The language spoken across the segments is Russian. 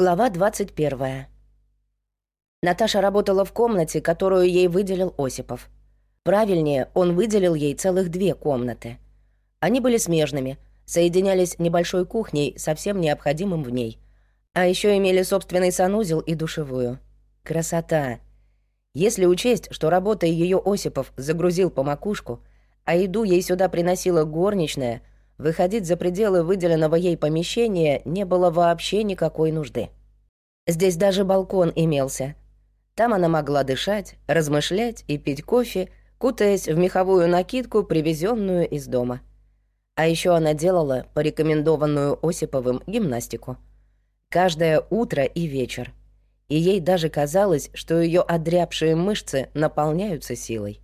Глава 21. Наташа работала в комнате, которую ей выделил Осипов. Правильнее, он выделил ей целых две комнаты. Они были смежными, соединялись небольшой кухней со всем необходимым в ней. А еще имели собственный санузел и душевую. Красота! Если учесть, что работой ее Осипов загрузил по макушку, а еду ей сюда приносила горничная — Выходить за пределы выделенного ей помещения не было вообще никакой нужды. Здесь даже балкон имелся. Там она могла дышать, размышлять и пить кофе, кутаясь в меховую накидку, привезенную из дома. А еще она делала порекомендованную Осиповым гимнастику. Каждое утро и вечер. И ей даже казалось, что ее одрябшие мышцы наполняются силой.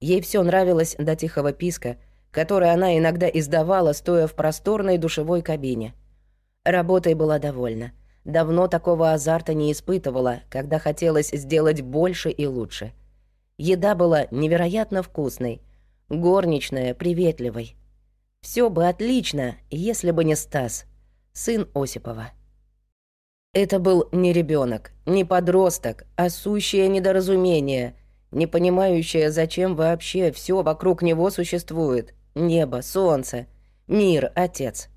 Ей все нравилось до тихого писка — который она иногда издавала, стоя в просторной душевой кабине. Работой была довольна. Давно такого азарта не испытывала, когда хотелось сделать больше и лучше. Еда была невероятно вкусной, горничная приветливой. Все бы отлично, если бы не Стас, сын Осипова. Это был не ребенок, не подросток, а сущее недоразумение, не понимающее, зачем вообще все вокруг него существует — Небо, солнце, мир, отец.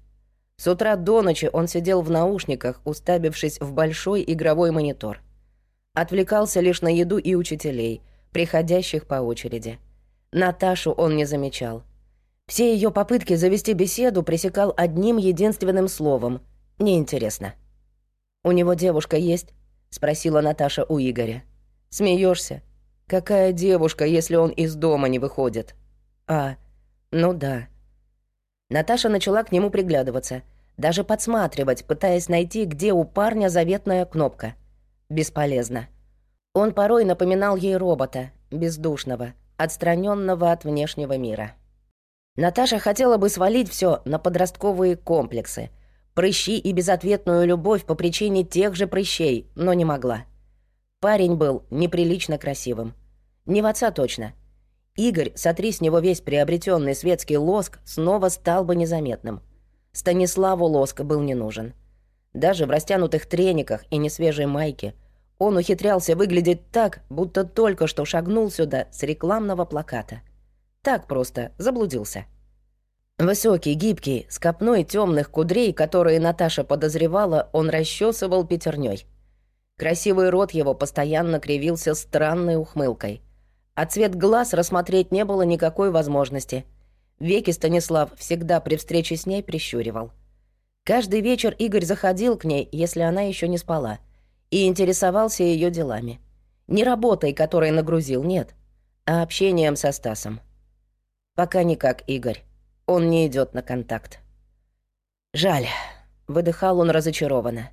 С утра до ночи он сидел в наушниках, уставившись в большой игровой монитор. Отвлекался лишь на еду и учителей, приходящих по очереди. Наташу он не замечал. Все ее попытки завести беседу пресекал одним единственным словом «неинтересно». «У него девушка есть?» — спросила Наташа у Игоря. Смеешься? Какая девушка, если он из дома не выходит?» «А, ну да. Наташа начала к нему приглядываться, даже подсматривать, пытаясь найти, где у парня заветная кнопка. Бесполезно. Он порой напоминал ей робота, бездушного, отстраненного от внешнего мира. Наташа хотела бы свалить все на подростковые комплексы, прыщи и безответную любовь по причине тех же прыщей, но не могла. Парень был неприлично красивым. Не в отца точно — Игорь, сотри с него весь приобретенный светский лоск, снова стал бы незаметным. Станиславу лоск был не нужен. Даже в растянутых трениках и несвежей майке он ухитрялся выглядеть так, будто только что шагнул сюда с рекламного плаката. Так просто заблудился. Высокий, гибкий, с копной темных кудрей, которые Наташа подозревала, он расчесывал пятерней. Красивый рот его постоянно кривился странной ухмылкой — а цвет глаз рассмотреть не было никакой возможности. Веки Станислав всегда при встрече с ней прищуривал. Каждый вечер Игорь заходил к ней, если она еще не спала, и интересовался ее делами. Не работой, которой нагрузил, нет, а общением со Стасом. Пока никак, Игорь. Он не идет на контакт. Жаль, выдыхал он разочарованно.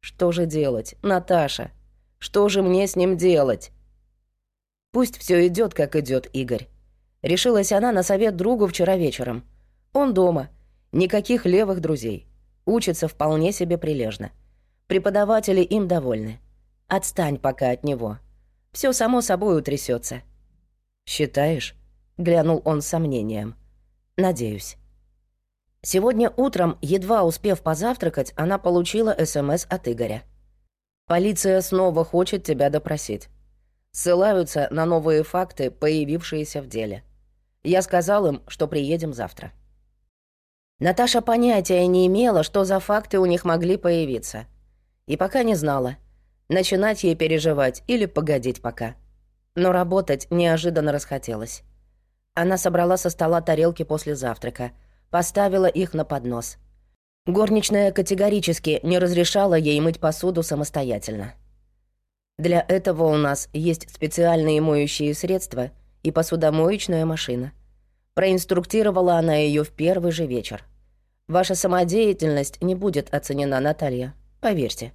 Что же делать, Наташа? Что же мне с ним делать? Пусть все идет, как идет Игорь. Решилась она на совет другу вчера вечером. Он дома. Никаких левых друзей. Учится вполне себе прилежно. Преподаватели им довольны. Отстань пока от него. Все само собой утрясется. «Считаешь?» — глянул он с сомнением. «Надеюсь». Сегодня утром, едва успев позавтракать, она получила СМС от Игоря. «Полиция снова хочет тебя допросить ссылаются на новые факты, появившиеся в деле. Я сказал им, что приедем завтра. Наташа понятия не имела, что за факты у них могли появиться. И пока не знала, начинать ей переживать или погодить пока. Но работать неожиданно расхотелось. Она собрала со стола тарелки после завтрака, поставила их на поднос. Горничная категорически не разрешала ей мыть посуду самостоятельно. Для этого у нас есть специальные моющие средства и посудомоечная машина. Проинструктировала она ее в первый же вечер. Ваша самодеятельность не будет оценена, Наталья, поверьте.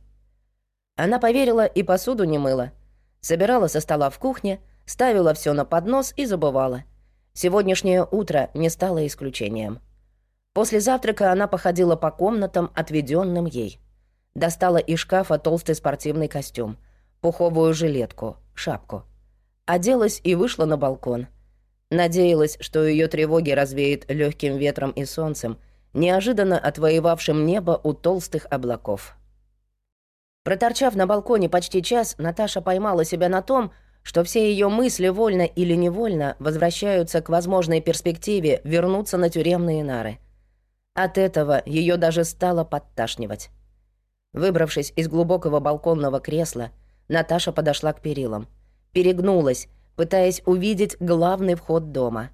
Она поверила и посуду не мыла. Собирала со стола в кухне, ставила все на поднос и забывала. Сегодняшнее утро не стало исключением. После завтрака она походила по комнатам, отведенным ей. Достала из шкафа толстый спортивный костюм — пуховую жилетку, шапку. Оделась и вышла на балкон. Надеялась, что ее тревоги развеет легким ветром и солнцем, неожиданно отвоевавшим небо у толстых облаков. Проторчав на балконе почти час, Наташа поймала себя на том, что все ее мысли, вольно или невольно, возвращаются к возможной перспективе вернуться на тюремные нары. От этого ее даже стало подташнивать. Выбравшись из глубокого балконного кресла, Наташа подошла к перилам. Перегнулась, пытаясь увидеть главный вход дома.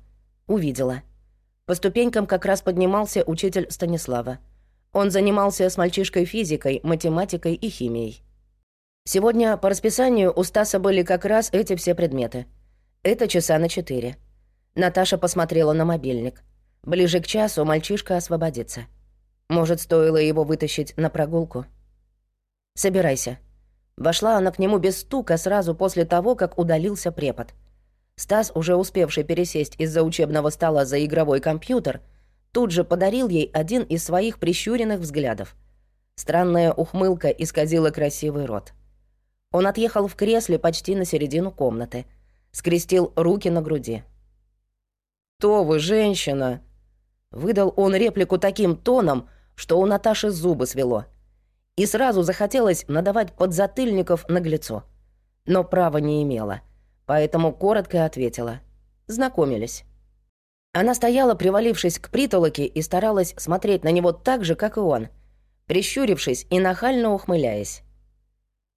Увидела. По ступенькам как раз поднимался учитель Станислава. Он занимался с мальчишкой физикой, математикой и химией. Сегодня по расписанию у Стаса были как раз эти все предметы. Это часа на четыре. Наташа посмотрела на мобильник. Ближе к часу мальчишка освободится. Может, стоило его вытащить на прогулку? «Собирайся». Вошла она к нему без стука сразу после того, как удалился препод. Стас, уже успевший пересесть из-за учебного стола за игровой компьютер, тут же подарил ей один из своих прищуренных взглядов. Странная ухмылка исказила красивый рот. Он отъехал в кресле почти на середину комнаты. Скрестил руки на груди. «Кто вы, женщина?» Выдал он реплику таким тоном, что у Наташи зубы свело. И сразу захотелось надавать подзатыльников наглецо. Но права не имела, поэтому коротко ответила. Знакомились. Она стояла, привалившись к притолоке, и старалась смотреть на него так же, как и он, прищурившись и нахально ухмыляясь.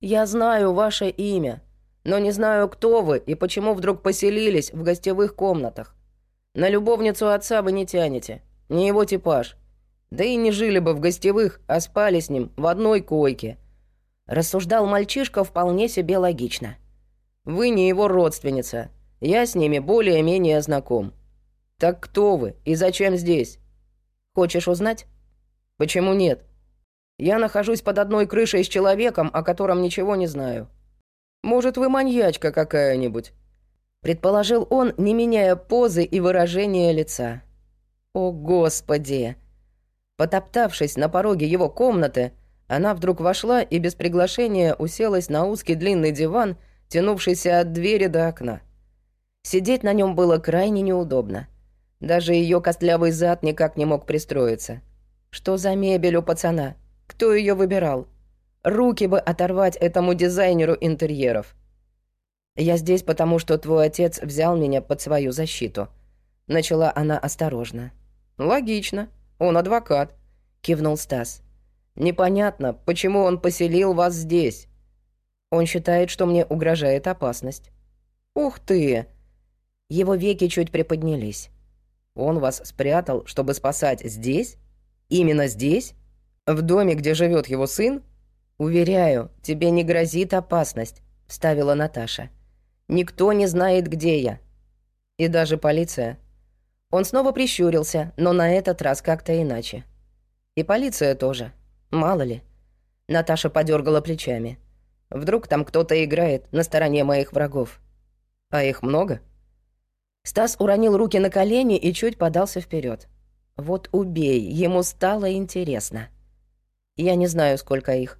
«Я знаю ваше имя, но не знаю, кто вы и почему вдруг поселились в гостевых комнатах. На любовницу отца вы не тянете, не его типаж. Да и не жили бы в гостевых, а спали с ним в одной койке». Рассуждал мальчишка вполне себе логично. «Вы не его родственница. Я с ними более-менее знаком. Так кто вы и зачем здесь? Хочешь узнать? Почему нет? Я нахожусь под одной крышей с человеком, о котором ничего не знаю. Может, вы маньячка какая-нибудь?» Предположил он, не меняя позы и выражения лица. «О, Господи!» Потоптавшись на пороге его комнаты, она вдруг вошла и без приглашения уселась на узкий длинный диван, тянувшийся от двери до окна. Сидеть на нем было крайне неудобно. Даже ее костлявый зад никак не мог пристроиться. Что за мебель у пацана? Кто ее выбирал? Руки бы оторвать этому дизайнеру интерьеров. Я здесь, потому что твой отец взял меня под свою защиту. Начала она осторожно. Логично. Он адвокат, кивнул Стас. Непонятно, почему он поселил вас здесь. Он считает, что мне угрожает опасность. Ух ты! Его веки чуть приподнялись. Он вас спрятал, чтобы спасать здесь? Именно здесь? В доме, где живет его сын? Уверяю, тебе не грозит опасность, вставила Наташа. Никто не знает, где я. И даже полиция. Он снова прищурился, но на этот раз как-то иначе. И полиция тоже. Мало ли. Наташа подергала плечами. Вдруг там кто-то играет на стороне моих врагов. А их много? Стас уронил руки на колени и чуть подался вперед. Вот убей, ему стало интересно. Я не знаю, сколько их.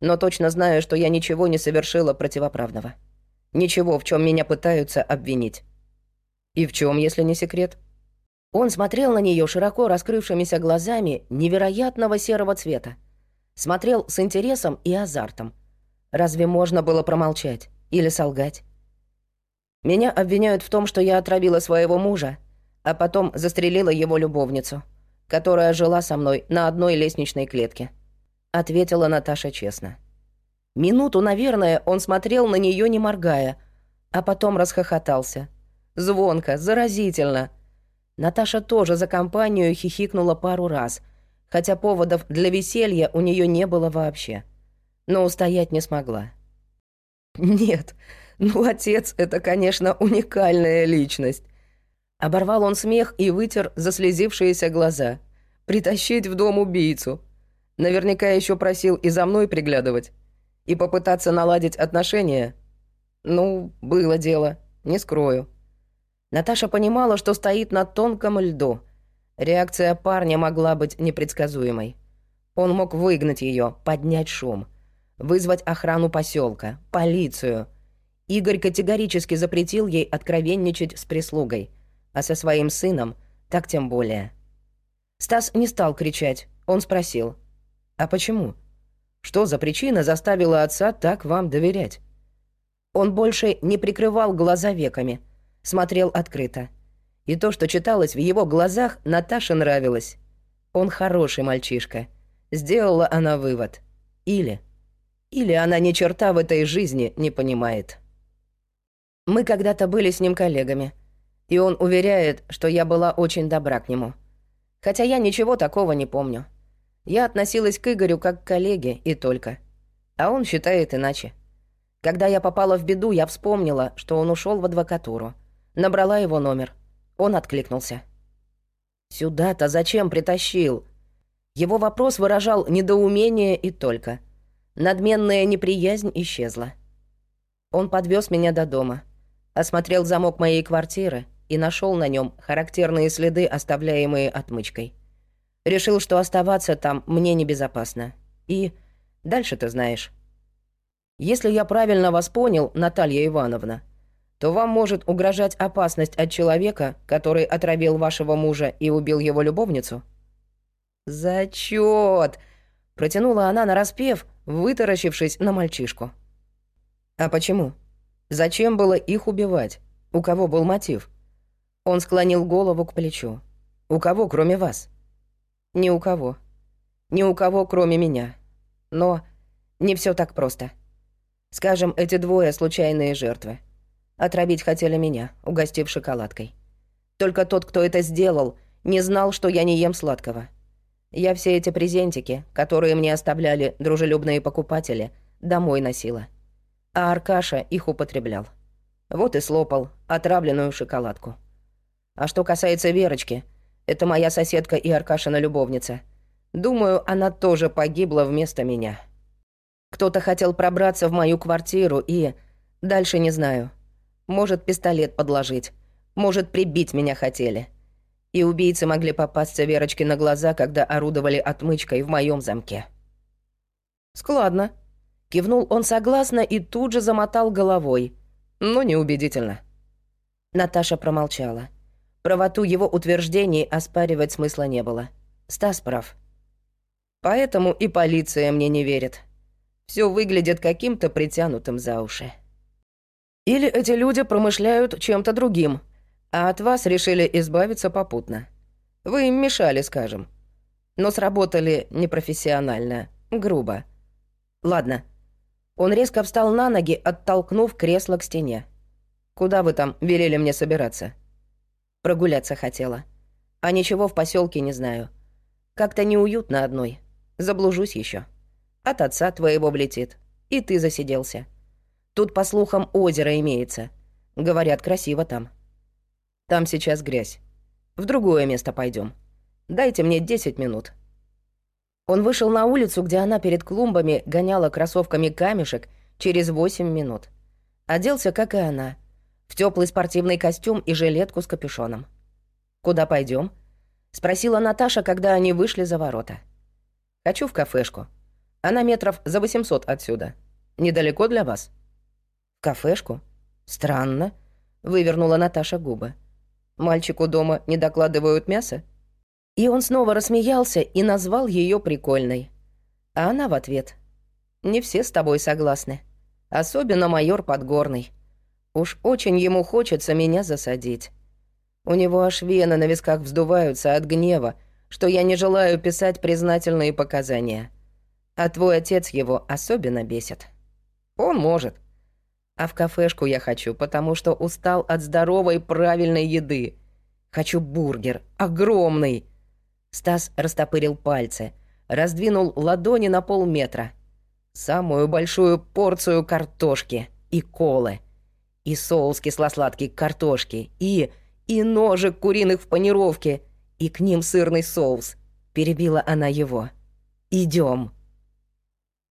Но точно знаю, что я ничего не совершила противоправного. Ничего, в чем меня пытаются обвинить. И в чем, если не секрет? Он смотрел на нее широко раскрывшимися глазами невероятного серого цвета. Смотрел с интересом и азартом. Разве можно было промолчать или солгать? Меня обвиняют в том, что я отравила своего мужа, а потом застрелила его любовницу, которая жила со мной на одной лестничной клетке ответила Наташа честно. Минуту, наверное, он смотрел на нее не моргая, а потом расхохотался. Звонко, заразительно. Наташа тоже за компанию хихикнула пару раз, хотя поводов для веселья у нее не было вообще. Но устоять не смогла. «Нет, ну отец — это, конечно, уникальная личность». Оборвал он смех и вытер заслезившиеся глаза. «Притащить в дом убийцу. Наверняка еще просил и за мной приглядывать. И попытаться наладить отношения. Ну, было дело, не скрою. Наташа понимала, что стоит на тонком льду. Реакция парня могла быть непредсказуемой. Он мог выгнать ее, поднять шум, вызвать охрану поселка, полицию. Игорь категорически запретил ей откровенничать с прислугой, а со своим сыном так тем более. Стас не стал кричать, он спросил — «А почему? Что за причина заставила отца так вам доверять? Он больше не прикрывал глаза веками, смотрел открыто. И то, что читалось в его глазах, Наташе нравилось. Он хороший мальчишка. Сделала она вывод. Или... Или она ни черта в этой жизни не понимает. Мы когда-то были с ним коллегами. И он уверяет, что я была очень добра к нему. Хотя я ничего такого не помню. Я относилась к Игорю как к коллеге и только. А он считает иначе. Когда я попала в беду, я вспомнила, что он ушел в адвокатуру. Набрала его номер. Он откликнулся. «Сюда-то зачем притащил?» Его вопрос выражал недоумение и только. Надменная неприязнь исчезла. Он подвез меня до дома, осмотрел замок моей квартиры и нашел на нем характерные следы, оставляемые отмычкой. Решил, что оставаться там мне небезопасно. И дальше ты знаешь. Если я правильно вас понял, Наталья Ивановна, то вам может угрожать опасность от человека, который отравил вашего мужа и убил его любовницу? Зачет! Протянула она на распев, вытаращившись на мальчишку. А почему? Зачем было их убивать? У кого был мотив? Он склонил голову к плечу. У кого, кроме вас? Ни у кого. Ни у кого, кроме меня. Но не все так просто. Скажем, эти двое случайные жертвы. Отравить хотели меня, угостив шоколадкой. Только тот, кто это сделал, не знал, что я не ем сладкого. Я все эти презентики, которые мне оставляли дружелюбные покупатели, домой носила. А Аркаша их употреблял. Вот и слопал отравленную шоколадку. А что касается Верочки — это моя соседка и Аркашина любовница. Думаю, она тоже погибла вместо меня. Кто-то хотел пробраться в мою квартиру и... Дальше не знаю. Может, пистолет подложить. Может, прибить меня хотели. И убийцы могли попасться Верочке на глаза, когда орудовали отмычкой в моем замке. «Складно», — кивнул он согласно и тут же замотал головой. Но неубедительно. Наташа промолчала. Правоту его утверждений оспаривать смысла не было. Стас прав. Поэтому и полиция мне не верит. Все выглядит каким-то притянутым за уши. Или эти люди промышляют чем-то другим, а от вас решили избавиться попутно. Вы им мешали, скажем. Но сработали непрофессионально, грубо. Ладно. Он резко встал на ноги, оттолкнув кресло к стене. «Куда вы там велели мне собираться?» Прогуляться хотела. А ничего в поселке не знаю. Как-то неуютно одной. Заблужусь еще. От отца твоего влетит. И ты засиделся. Тут, по слухам, озеро имеется. Говорят, красиво там. Там сейчас грязь. В другое место пойдем. Дайте мне 10 минут. Он вышел на улицу, где она перед клумбами гоняла кроссовками камешек через 8 минут. Оделся, как и она, в теплый спортивный костюм и жилетку с капюшоном. «Куда пойдем? спросила Наташа, когда они вышли за ворота. «Хочу в кафешку. Она метров за 800 отсюда. Недалеко для вас?» «В кафешку? Странно», — вывернула Наташа губы. «Мальчику дома не докладывают мясо?» И он снова рассмеялся и назвал ее прикольной. А она в ответ. «Не все с тобой согласны. Особенно майор Подгорный. Уж очень ему хочется меня засадить. У него аж вены на висках вздуваются от гнева, что я не желаю писать признательные показания. А твой отец его особенно бесит. Он может. А в кафешку я хочу, потому что устал от здоровой правильной еды. Хочу бургер, огромный. Стас растопырил пальцы, раздвинул ладони на полметра. Самую большую порцию картошки и колы. И соус кисло-сладкий к картошке, и... и ножик куриных в панировке, и к ним сырный соус. Перебила она его. Идем.